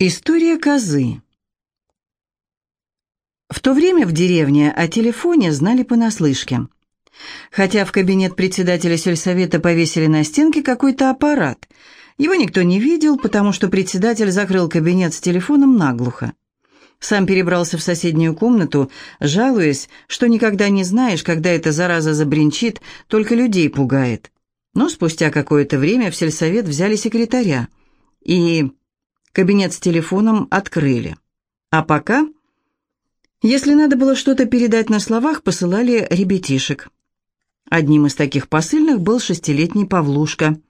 История козы. В то время в деревне о телефоне знали понаслышке. Хотя в кабинет председателя сельсовета повесили на стенке какой-то аппарат. Его никто не видел, потому что председатель закрыл кабинет с телефоном наглухо. Сам перебрался в соседнюю комнату, жалуясь, что никогда не знаешь, когда эта зараза забринчит, только людей пугает. Но спустя какое-то время в сельсовет взяли секретаря. И Кабинет с телефоном открыли. А пока, если надо было что-то передать на словах, посылали ребятишек. Одним из таких посыльных был шестилетний Павлушка.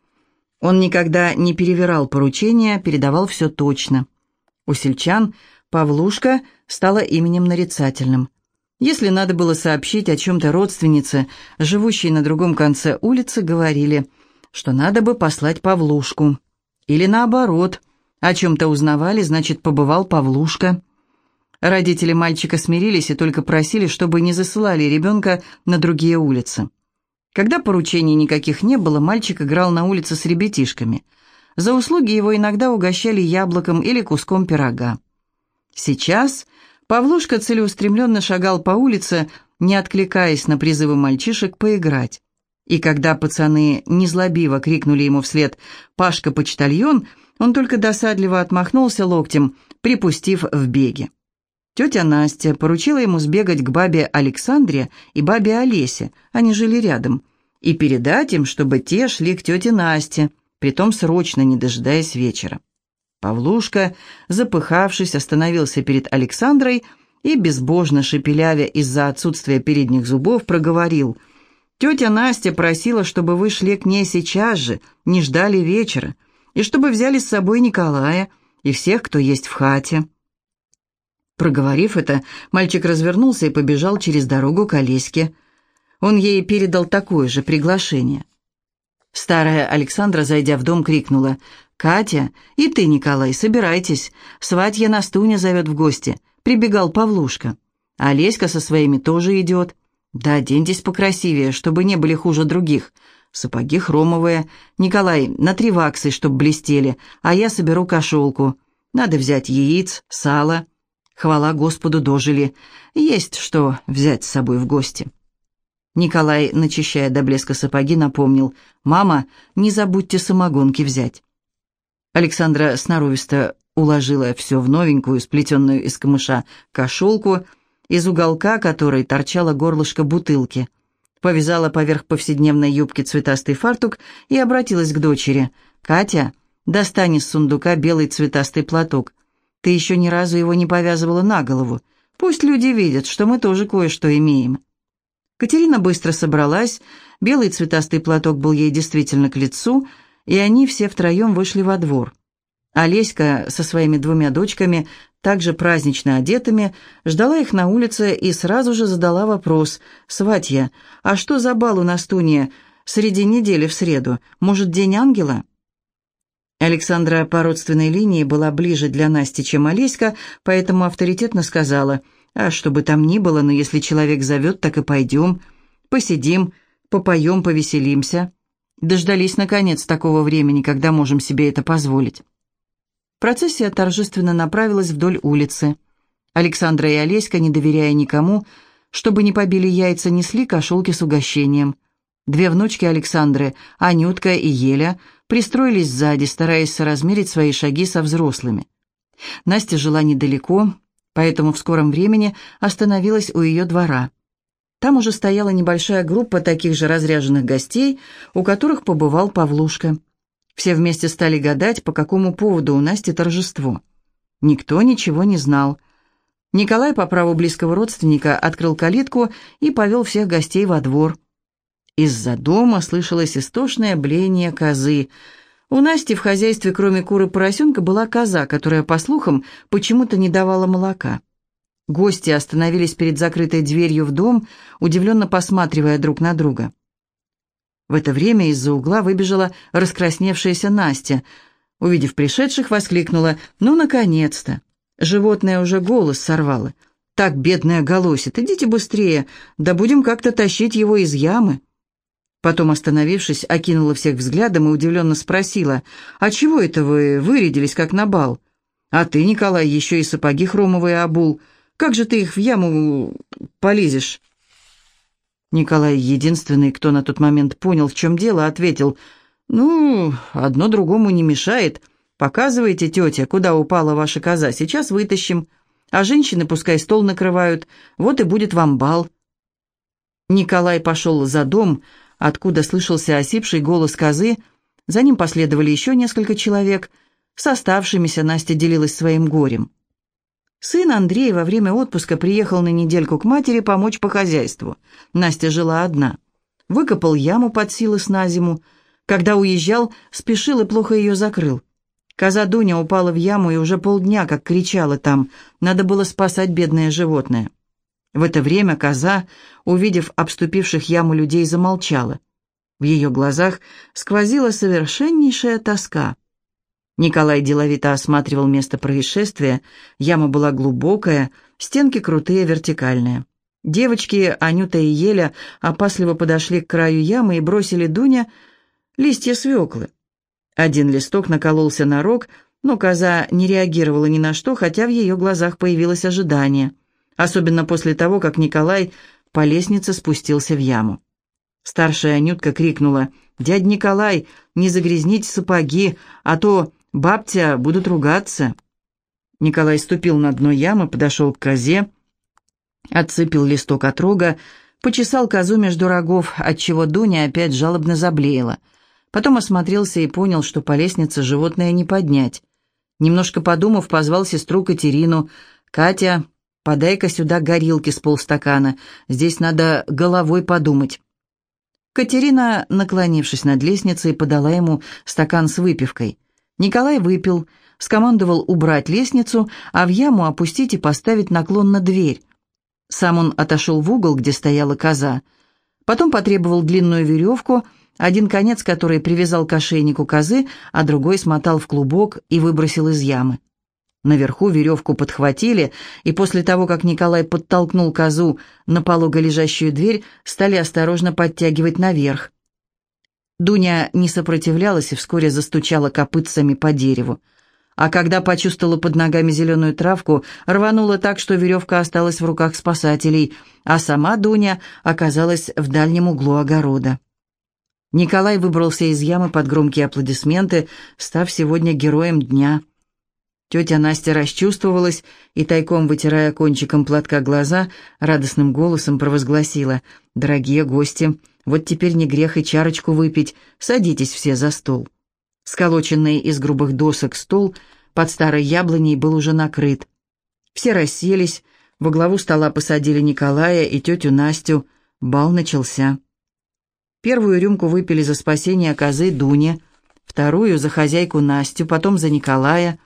Он никогда не перевирал поручения, передавал все точно. У сельчан Павлушка стало именем нарицательным. Если надо было сообщить о чем-то родственнице, живущей на другом конце улицы, говорили, что надо бы послать Павлушку. Или наоборот – о чем-то узнавали, значит, побывал Павлушка. Родители мальчика смирились и только просили, чтобы не засылали ребенка на другие улицы. Когда поручений никаких не было, мальчик играл на улице с ребятишками. За услуги его иногда угощали яблоком или куском пирога. Сейчас Павлушка целеустремленно шагал по улице, не откликаясь на призывы мальчишек поиграть. И когда пацаны незлобиво крикнули ему вслед «Пашка-почтальон», он только досадливо отмахнулся локтем, припустив в беге. Тетя Настя поручила ему сбегать к бабе Александре и бабе Олесе, они жили рядом, и передать им, чтобы те шли к тете Насте, притом срочно, не дожидаясь вечера. Павлушка, запыхавшись, остановился перед Александрой и, безбожно шепелявя из-за отсутствия передних зубов, проговорил. «Тетя Настя просила, чтобы вы шли к ней сейчас же, не ждали вечера и чтобы взяли с собой Николая и всех, кто есть в хате». Проговорив это, мальчик развернулся и побежал через дорогу к Олеське. Он ей передал такое же приглашение. Старая Александра, зайдя в дом, крикнула, «Катя, и ты, Николай, собирайтесь, сватья Настуня зовет в гости», — прибегал Павлушка. «А Олеська со своими тоже идет. Да оденьтесь покрасивее, чтобы не были хуже других. Сапоги хромовые. Николай, на три ваксы, чтоб блестели, а я соберу кошелку. Надо взять яиц, сало. Хвала Господу, дожили. Есть что взять с собой в гости. Николай, начищая до блеска сапоги, напомнил. «Мама, не забудьте самогонки взять». Александра сноровисто уложила все в новенькую, сплетенную из камыша, кошелку, из уголка которой торчало горлышко бутылки – повязала поверх повседневной юбки цветастый фартук и обратилась к дочери. «Катя, достань из сундука белый цветастый платок. Ты еще ни разу его не повязывала на голову. Пусть люди видят, что мы тоже кое-что имеем». Катерина быстро собралась, белый цветастый платок был ей действительно к лицу, и они все втроем вышли во двор. Олеська со своими двумя дочками также празднично одетыми, ждала их на улице и сразу же задала вопрос. «Сватья, а что за бал у Настунья среди недели в среду? Может, День ангела?» Александра по родственной линии была ближе для Насти, чем Олеська, поэтому авторитетно сказала, «А что бы там ни было, но если человек зовет, так и пойдем. Посидим, попоем, повеселимся». Дождались, наконец, такого времени, когда можем себе это позволить. Процессия торжественно направилась вдоль улицы. Александра и Олеська, не доверяя никому, чтобы не побили яйца, несли кошелки с угощением. Две внучки Александры, Анютка и Еля, пристроились сзади, стараясь соразмерить свои шаги со взрослыми. Настя жила недалеко, поэтому в скором времени остановилась у ее двора. Там уже стояла небольшая группа таких же разряженных гостей, у которых побывал Павлушка. Все вместе стали гадать, по какому поводу у Насти торжество. Никто ничего не знал. Николай по праву близкого родственника открыл калитку и повел всех гостей во двор. Из-за дома слышалось истошное бление козы. У Насти в хозяйстве, кроме куры поросенка, была коза, которая, по слухам, почему-то не давала молока. Гости остановились перед закрытой дверью в дом, удивленно посматривая друг на друга. В это время из-за угла выбежала раскрасневшаяся Настя. Увидев пришедших, воскликнула «Ну, наконец-то!» Животное уже голос сорвало. «Так, бедная голосит, идите быстрее, да будем как-то тащить его из ямы». Потом, остановившись, окинула всех взглядом и удивленно спросила, «А чего это вы вырядились, как на бал? А ты, Николай, еще и сапоги хромовые обул. Как же ты их в яму полезешь?» Николай, единственный, кто на тот момент понял, в чем дело, ответил, «Ну, одно другому не мешает. Показывайте, тетя, куда упала ваша коза, сейчас вытащим. А женщины пускай стол накрывают, вот и будет вам бал». Николай пошел за дом, откуда слышался осипший голос козы, за ним последовали еще несколько человек. С оставшимися Настя делилась своим горем. Сын Андрей во время отпуска приехал на недельку к матери помочь по хозяйству. Настя жила одна. Выкопал яму под силос на зиму. Когда уезжал, спешил и плохо ее закрыл. Коза Дуня упала в яму и уже полдня, как кричала там. Надо было спасать бедное животное. В это время коза, увидев обступивших яму людей, замолчала. В ее глазах сквозила совершеннейшая тоска. Николай деловито осматривал место происшествия. Яма была глубокая, стенки крутые, вертикальные. Девочки, Анюта и Еля, опасливо подошли к краю ямы и бросили Дуня листья свеклы. Один листок накололся на рог, но коза не реагировала ни на что, хотя в ее глазах появилось ожидание. Особенно после того, как Николай по лестнице спустился в яму. Старшая Анютка крикнула, «Дядь Николай, не загрязните сапоги, а то Бабтя будут ругаться». Николай ступил на дно ямы, подошел к козе, отцепил листок от рога, почесал козу между рогов, отчего Дуня опять жалобно заблеяла. Потом осмотрелся и понял, что по лестнице животное не поднять. Немножко подумав, позвал сестру Катерину. «Катя, подай-ка сюда горилки с полстакана. Здесь надо головой подумать». Катерина, наклонившись над лестницей, подала ему стакан с выпивкой. Николай выпил, скомандовал убрать лестницу, а в яму опустить и поставить наклон дверь. Сам он отошел в угол, где стояла коза. Потом потребовал длинную веревку, один конец которой привязал к ошейнику козы, а другой смотал в клубок и выбросил из ямы. Наверху веревку подхватили, и после того, как Николай подтолкнул козу на полого лежащую дверь, стали осторожно подтягивать наверх. Дуня не сопротивлялась и вскоре застучала копытцами по дереву. А когда почувствовала под ногами зеленую травку, рванула так, что веревка осталась в руках спасателей, а сама Дуня оказалась в дальнем углу огорода. Николай выбрался из ямы под громкие аплодисменты, став сегодня героем дня. Тетя Настя расчувствовалась и, тайком вытирая кончиком платка глаза, радостным голосом провозгласила «Дорогие гости!» Вот теперь не грех и чарочку выпить. Садитесь все за стол». Сколоченный из грубых досок стол под старой яблоней был уже накрыт. Все расселись, во главу стола посадили Николая и тетю Настю. Бал начался. Первую рюмку выпили за спасение козы Дуни, вторую за хозяйку Настю, потом за Николая.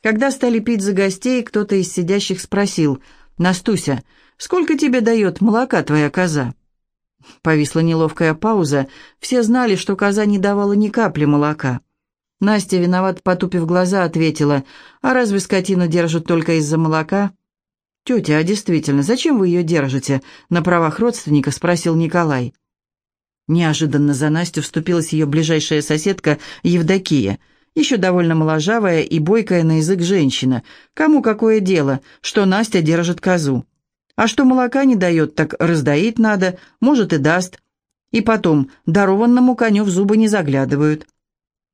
Когда стали пить за гостей, кто-то из сидящих спросил, «Настуся, сколько тебе дает молока твоя коза?» Повисла неловкая пауза. Все знали, что коза не давала ни капли молока. Настя, виноват потупив глаза, ответила, «А разве скотину держат только из-за молока?» «Тетя, а действительно, зачем вы ее держите?» На правах родственника спросил Николай. Неожиданно за Настю вступилась ее ближайшая соседка Евдокия, еще довольно моложавая и бойкая на язык женщина. Кому какое дело, что Настя держит козу? А что молока не дает, так раздоить надо, может и даст. И потом, дарованному коню в зубы не заглядывают.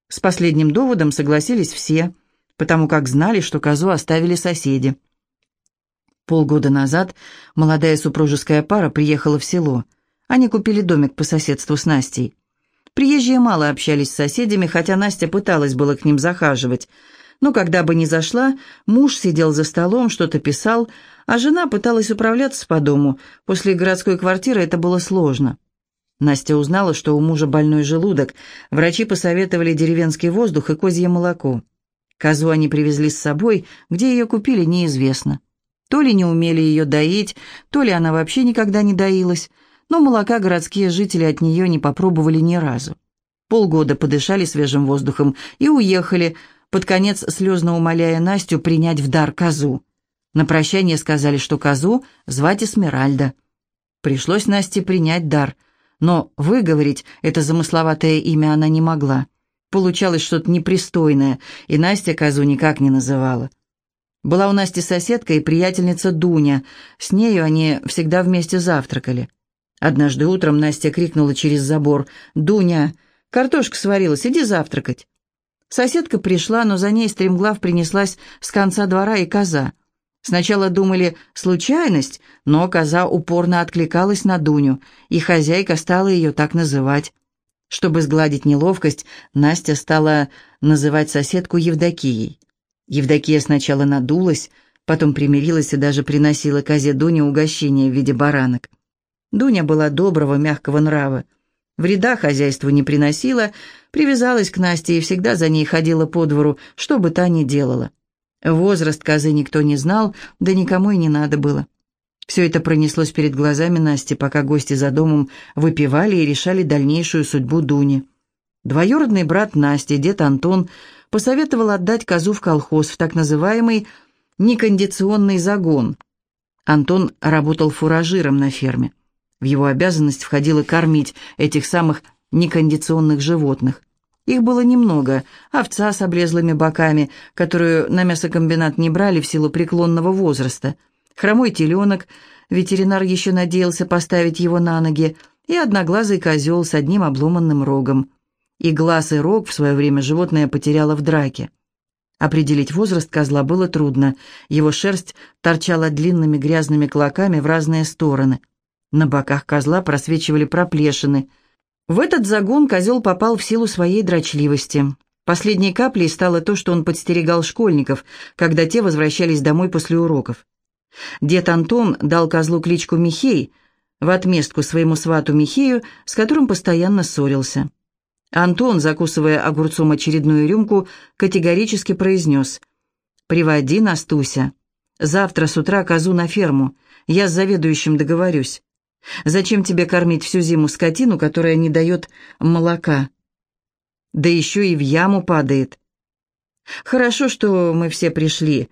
С последним доводом согласились все, потому как знали, что козу оставили соседи. Полгода назад молодая супружеская пара приехала в село. Они купили домик по соседству с Настей. Приезжие мало общались с соседями, хотя Настя пыталась было к ним захаживать – но когда бы ни зашла, муж сидел за столом, что-то писал, а жена пыталась управляться по дому. После городской квартиры это было сложно. Настя узнала, что у мужа больной желудок. Врачи посоветовали деревенский воздух и козье молоко. Козу они привезли с собой, где ее купили, неизвестно. То ли не умели ее доить, то ли она вообще никогда не доилась, но молока городские жители от нее не попробовали ни разу. Полгода подышали свежим воздухом и уехали, под конец слезно умоляя Настю принять в дар козу. На прощание сказали, что козу звать Эсмеральда. Пришлось Насте принять дар, но выговорить это замысловатое имя она не могла. Получалось что-то непристойное, и Настя козу никак не называла. Была у Насти соседка и приятельница Дуня. С нею они всегда вместе завтракали. Однажды утром Настя крикнула через забор. «Дуня, картошка сварилась, иди завтракать». Соседка пришла, но за ней стремглав принеслась с конца двора и коза. Сначала думали случайность, но коза упорно откликалась на Дуню, и хозяйка стала ее так называть. Чтобы сгладить неловкость, Настя стала называть соседку Евдокией. Евдокия сначала надулась, потом примирилась и даже приносила козе Дуне угощение в виде баранок. Дуня была доброго, мягкого нрава. Вреда хозяйству не приносила, привязалась к Насте и всегда за ней ходила по двору, что бы та ни делала. Возраст козы никто не знал, да никому и не надо было. Все это пронеслось перед глазами Насти, пока гости за домом выпивали и решали дальнейшую судьбу Дуни. Двоюродный брат Насти, дед Антон, посоветовал отдать козу в колхоз, в так называемый некондиционный загон. Антон работал фуражиром на ферме. В его обязанность входило кормить этих самых некондиционных животных. Их было немного, овца с облезлыми боками, которую на мясокомбинат не брали в силу преклонного возраста, хромой теленок, ветеринар еще надеялся поставить его на ноги, и одноглазый козел с одним обломанным рогом. И глаз, и рог в свое время животное потеряло в драке. Определить возраст козла было трудно, его шерсть торчала длинными грязными клоками в разные стороны – на боках козла просвечивали проплешины. В этот загон козел попал в силу своей дрочливости. Последней каплей стало то, что он подстерегал школьников, когда те возвращались домой после уроков. Дед Антон дал козлу кличку Михей, в отместку своему свату Михею, с которым постоянно ссорился. Антон, закусывая огурцом очередную рюмку, категорически произнес «Приводи Настуся. Завтра с утра козу на ферму. Я с заведующим договорюсь. Зачем тебе кормить всю зиму скотину, которая не дает молока? Да еще и в яму падает. Хорошо, что мы все пришли.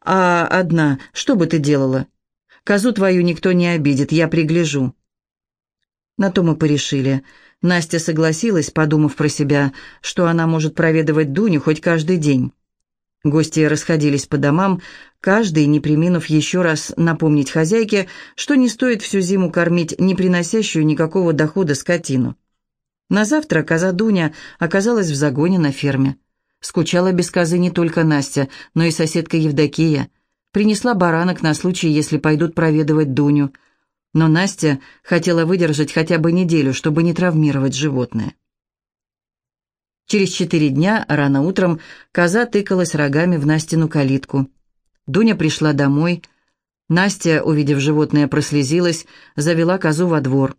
А одна, что бы ты делала? Козу твою никто не обидит, я пригляжу. На то мы порешили. Настя согласилась, подумав про себя, что она может проведывать Дуню хоть каждый день. Гости расходились по домам, каждый, не приминув еще раз напомнить хозяйке, что не стоит всю зиму кормить не приносящую никакого дохода скотину. На завтра коза Дуня оказалась в загоне на ферме. Скучала без козы не только Настя, но и соседка Евдокия. Принесла баранок на случай, если пойдут проведывать Дуню. Но Настя хотела выдержать хотя бы неделю, чтобы не травмировать животное. Через четыре дня, рано утром, коза тыкалась рогами в Настину калитку. Дуня пришла домой. Настя, увидев животное, прослезилась, завела козу во двор.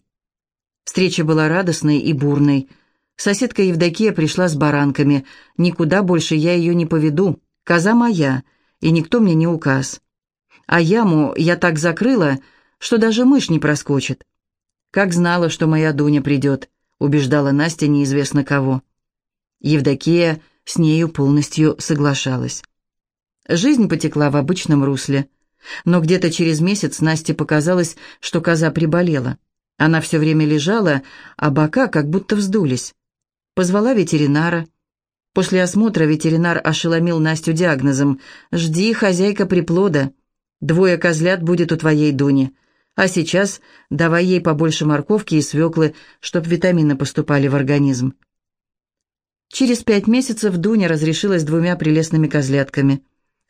Встреча была радостной и бурной. Соседка Евдокия пришла с баранками. «Никуда больше я ее не поведу. Коза моя, и никто мне не указ. А яму я так закрыла, что даже мышь не проскочит. Как знала, что моя Дуня придет», — убеждала Настя неизвестно кого. Евдокия с нею полностью соглашалась. Жизнь потекла в обычном русле. Но где-то через месяц Насте показалось, что коза приболела. Она все время лежала, а бока как будто вздулись. Позвала ветеринара. После осмотра ветеринар ошеломил Настю диагнозом. «Жди, хозяйка приплода. Двое козлят будет у твоей Дуни. А сейчас давай ей побольше морковки и свеклы, чтоб витамины поступали в организм». Через пять месяцев Дуня разрешилась двумя прелестными козлятками.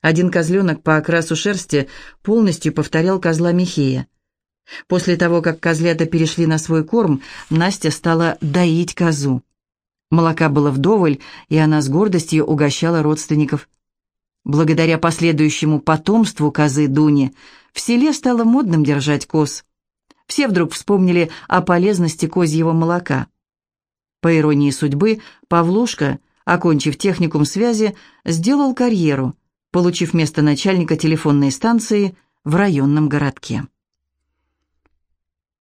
Один козленок по окрасу шерсти полностью повторял козла Михея. После того, как козлята перешли на свой корм, Настя стала доить козу. Молока было вдоволь, и она с гордостью угощала родственников. Благодаря последующему потомству козы Дуни в селе стало модным держать коз. Все вдруг вспомнили о полезности козьего молока. По иронии судьбы, Павлушка, окончив техникум связи, сделал карьеру, получив место начальника телефонной станции в районном городке.